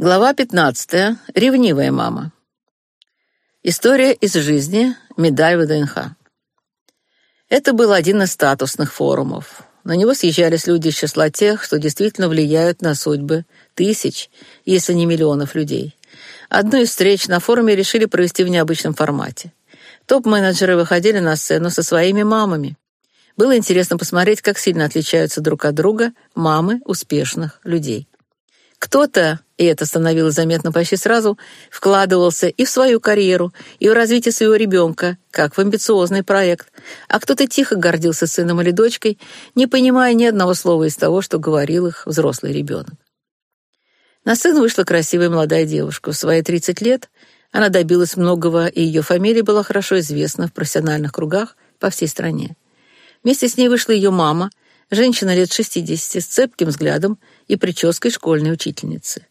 Глава 15. Ревнивая мама. История из жизни. Медаль ВДНХ. Это был один из статусных форумов. На него съезжались люди из числа тех, что действительно влияют на судьбы тысяч, если не миллионов людей. Одну из встреч на форуме решили провести в необычном формате. Топ-менеджеры выходили на сцену со своими мамами. Было интересно посмотреть, как сильно отличаются друг от друга мамы успешных людей. Кто-то, и это становилось заметно почти сразу, вкладывался и в свою карьеру, и в развитие своего ребенка, как в амбициозный проект, а кто-то тихо гордился сыном или дочкой, не понимая ни одного слова из того, что говорил их взрослый ребенок. На сцену вышла красивая молодая девушка. В свои 30 лет она добилась многого, и ее фамилия была хорошо известна в профессиональных кругах по всей стране. Вместе с ней вышла ее мама, женщина лет 60 с цепким взглядом, и прической школьной учительницы.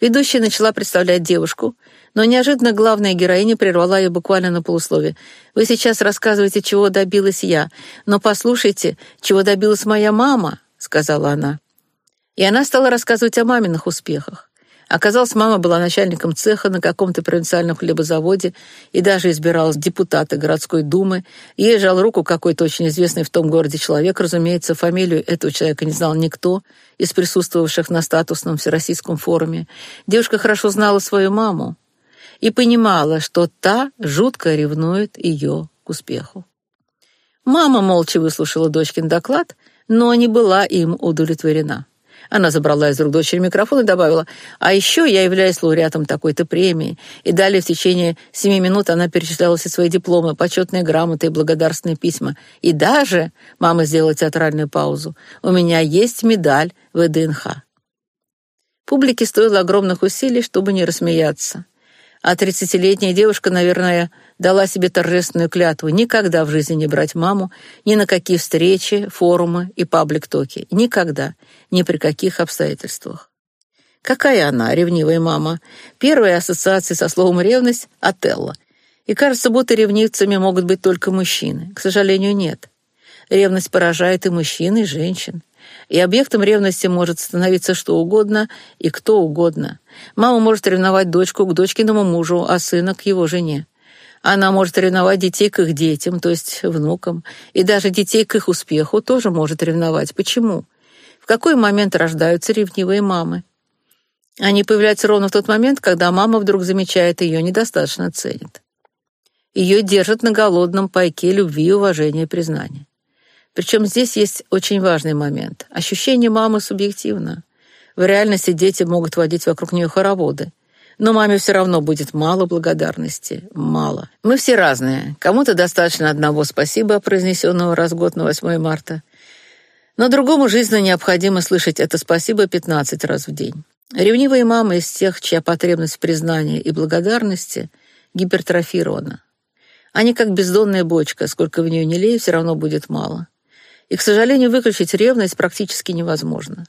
Ведущая начала представлять девушку, но неожиданно главная героиня прервала ее буквально на полуслове. «Вы сейчас рассказываете, чего добилась я, но послушайте, чего добилась моя мама», — сказала она. И она стала рассказывать о маминых успехах. Оказалось, мама была начальником цеха на каком-то провинциальном хлебозаводе и даже избиралась в депутаты городской думы. Ей жал руку какой-то очень известный в том городе человек. Разумеется, фамилию этого человека не знал никто из присутствовавших на статусном всероссийском форуме. Девушка хорошо знала свою маму и понимала, что та жутко ревнует ее к успеху. Мама молча выслушала дочкин доклад, но не была им удовлетворена. Она забрала из рук дочери микрофон и добавила, «А еще я являюсь лауреатом такой-то премии». И далее в течение семи минут она перечисляла все свои дипломы, почетные грамоты и благодарственные письма. И даже, мама сделала театральную паузу, «У меня есть медаль ВДНХ». Публике стоило огромных усилий, чтобы не рассмеяться. А тридцатилетняя девушка, наверное, дала себе торжественную клятву никогда в жизни не брать маму ни на какие встречи, форумы и паблик-токи. Никогда, ни при каких обстоятельствах. Какая она, ревнивая мама? Первая ассоциация со словом «ревность» — Отелло. И кажется, будто ревнивцами могут быть только мужчины. К сожалению, нет. Ревность поражает и мужчин, и женщин. И объектом ревности может становиться что угодно и кто угодно. Мама может ревновать дочку к дочкиному мужу, а сына к его жене. Она может ревновать детей к их детям, то есть внукам, и даже детей к их успеху тоже может ревновать. Почему? В какой момент рождаются ревнивые мамы? Они появляются ровно в тот момент, когда мама вдруг замечает ее недостаточно ценит. Ее держат на голодном пайке любви, уважения признания. Причем здесь есть очень важный момент. Ощущение мамы субъективно. В реальности дети могут водить вокруг нее хороводы. Но маме все равно будет мало благодарности. Мало. Мы все разные. Кому-то достаточно одного спасибо, произнесенного раз в год на 8 марта. Но другому жизненно необходимо слышать это спасибо 15 раз в день. Ревнивые мамы из тех, чья потребность в признании и благодарности гипертрофирована. Они как бездонная бочка, сколько в нее не лей, все равно будет мало. И, к сожалению, выключить ревность практически невозможно.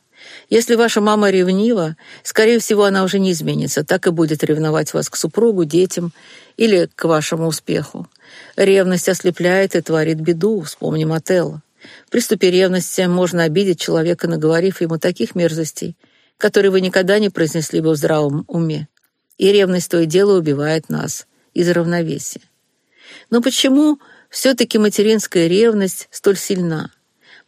Если ваша мама ревнива, скорее всего, она уже не изменится, так и будет ревновать вас к супругу, детям или к вашему успеху. Ревность ослепляет и творит беду, вспомним Отелло. В приступе ревности можно обидеть человека, наговорив ему таких мерзостей, которые вы никогда не произнесли бы в здравом уме. И ревность то и дело убивает нас из равновесия. Но почему все-таки материнская ревность столь сильна?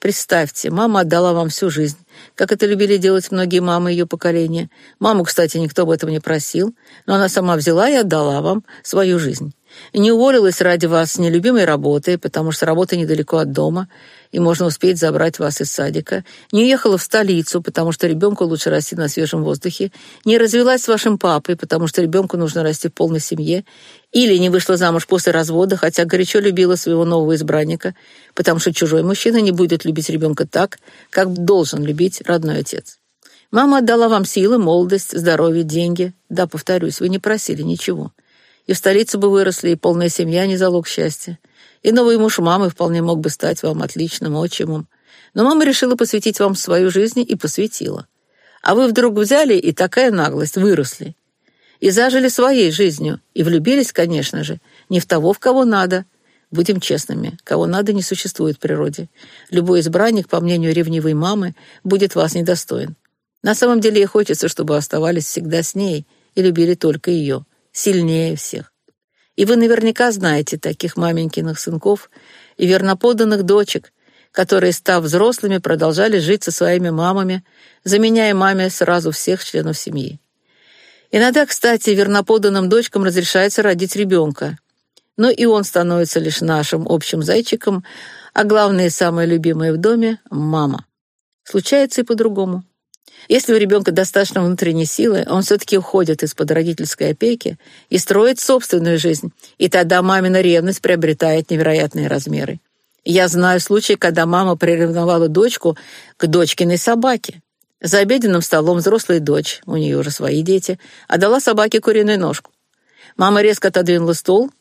Представьте, мама отдала вам всю жизнь, как это любили делать многие мамы ее поколения. Маму, кстати, никто об этом не просил, но она сама взяла и отдала вам свою жизнь. Не уволилась ради вас с нелюбимой работы, потому что работа недалеко от дома, и можно успеть забрать вас из садика, не уехала в столицу, потому что ребенку лучше расти на свежем воздухе, не развелась с вашим папой, потому что ребенку нужно расти в полной семье, или не вышла замуж после развода, хотя горячо любила своего нового избранника, потому что чужой мужчина не будет любить ребенка так, как должен любить родной отец. Мама отдала вам силы, молодость, здоровье, деньги. Да, повторюсь, вы не просили ничего. И в столице бы выросли, и полная семья не залог счастья. И новый муж мамы вполне мог бы стать вам отличным отчимом. Но мама решила посвятить вам свою жизнь и посвятила. А вы вдруг взяли и такая наглость, выросли. И зажили своей жизнью. И влюбились, конечно же, не в того, в кого надо. Будем честными, кого надо не существует в природе. Любой избранник, по мнению ревнивой мамы, будет вас недостоин. На самом деле ей хочется, чтобы оставались всегда с ней и любили только ее, сильнее всех. И вы наверняка знаете таких маменькиных сынков и верноподанных дочек, которые, став взрослыми, продолжали жить со своими мамами, заменяя маме сразу всех членов семьи. Иногда, кстати, верноподанным дочкам разрешается родить ребенка, но и он становится лишь нашим общим зайчиком, а главное и самое любимое в доме — мама. Случается и по-другому. Если у ребенка достаточно внутренней силы, он все-таки уходит из-под родительской опеки и строит собственную жизнь, и тогда мамина ревность приобретает невероятные размеры. Я знаю случаи, когда мама приревновала дочку к дочкиной собаке. За обеденным столом взрослая дочь, у нее уже свои дети, отдала собаке куриную ножку. Мама резко отодвинула стол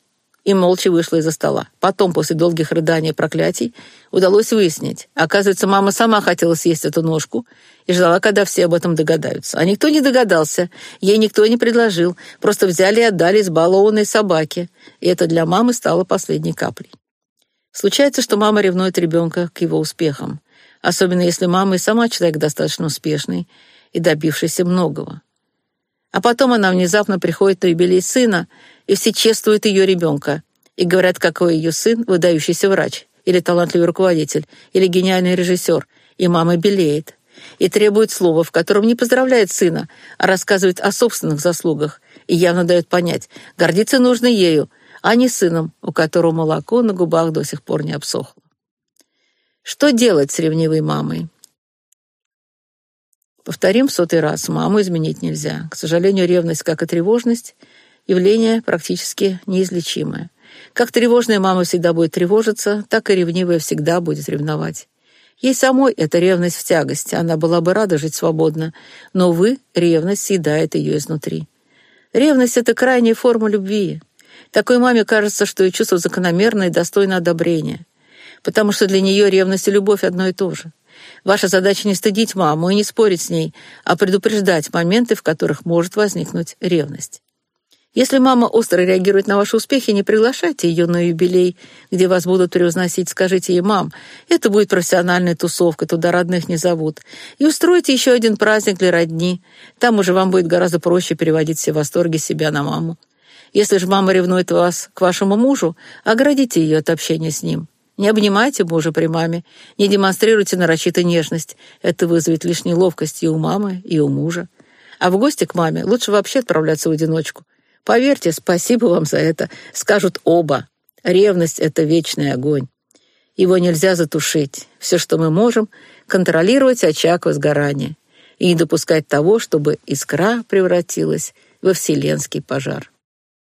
и молча вышла из-за стола. Потом, после долгих рыданий и проклятий, удалось выяснить. Оказывается, мама сама хотела съесть эту ножку и ждала, когда все об этом догадаются. А никто не догадался, ей никто не предложил, просто взяли и отдали избалованной собаке. И это для мамы стало последней каплей. Случается, что мама ревнует ребенка к его успехам, особенно если мама и сама человек достаточно успешный и добившийся многого. А потом она внезапно приходит на юбилей сына, и все чествуют ее ребенка и говорят, какой ее сын выдающийся врач, или талантливый руководитель, или гениальный режиссер, и мама белеет, и требует слова, в котором не поздравляет сына, а рассказывает о собственных заслугах, и явно дает понять, гордиться нужно ею, а не сыном, у которого молоко на губах до сих пор не обсохло. Что делать с ревнивой мамой? Повторим сотый раз, маму изменить нельзя. К сожалению, ревность, как и тревожность, явление практически неизлечимое. Как тревожная мама всегда будет тревожиться, так и ревнивая всегда будет ревновать. Ей самой эта ревность в тягость, она была бы рада жить свободно, но, вы, ревность съедает ее изнутри. Ревность — это крайняя форма любви. Такой маме кажется, что ее чувство закономерно и достойно одобрения, потому что для нее ревность и любовь одно и то же. Ваша задача не стыдить маму и не спорить с ней, а предупреждать моменты, в которых может возникнуть ревность. Если мама остро реагирует на ваши успехи, не приглашайте ее на юбилей, где вас будут превозносить. Скажите ей, мам, это будет профессиональная тусовка, туда родных не зовут. И устройте еще один праздник для родни. Там уже вам будет гораздо проще переводить все восторги себя на маму. Если же мама ревнует вас к вашему мужу, оградите ее от общения с ним. Не обнимайте мужа при маме, не демонстрируйте нарочито нежность. Это вызовет лишь неловкость и у мамы, и у мужа. А в гости к маме лучше вообще отправляться в одиночку. Поверьте, спасибо вам за это, скажут оба. Ревность — это вечный огонь. Его нельзя затушить. Все, что мы можем, контролировать очаг возгорания и не допускать того, чтобы искра превратилась во вселенский пожар.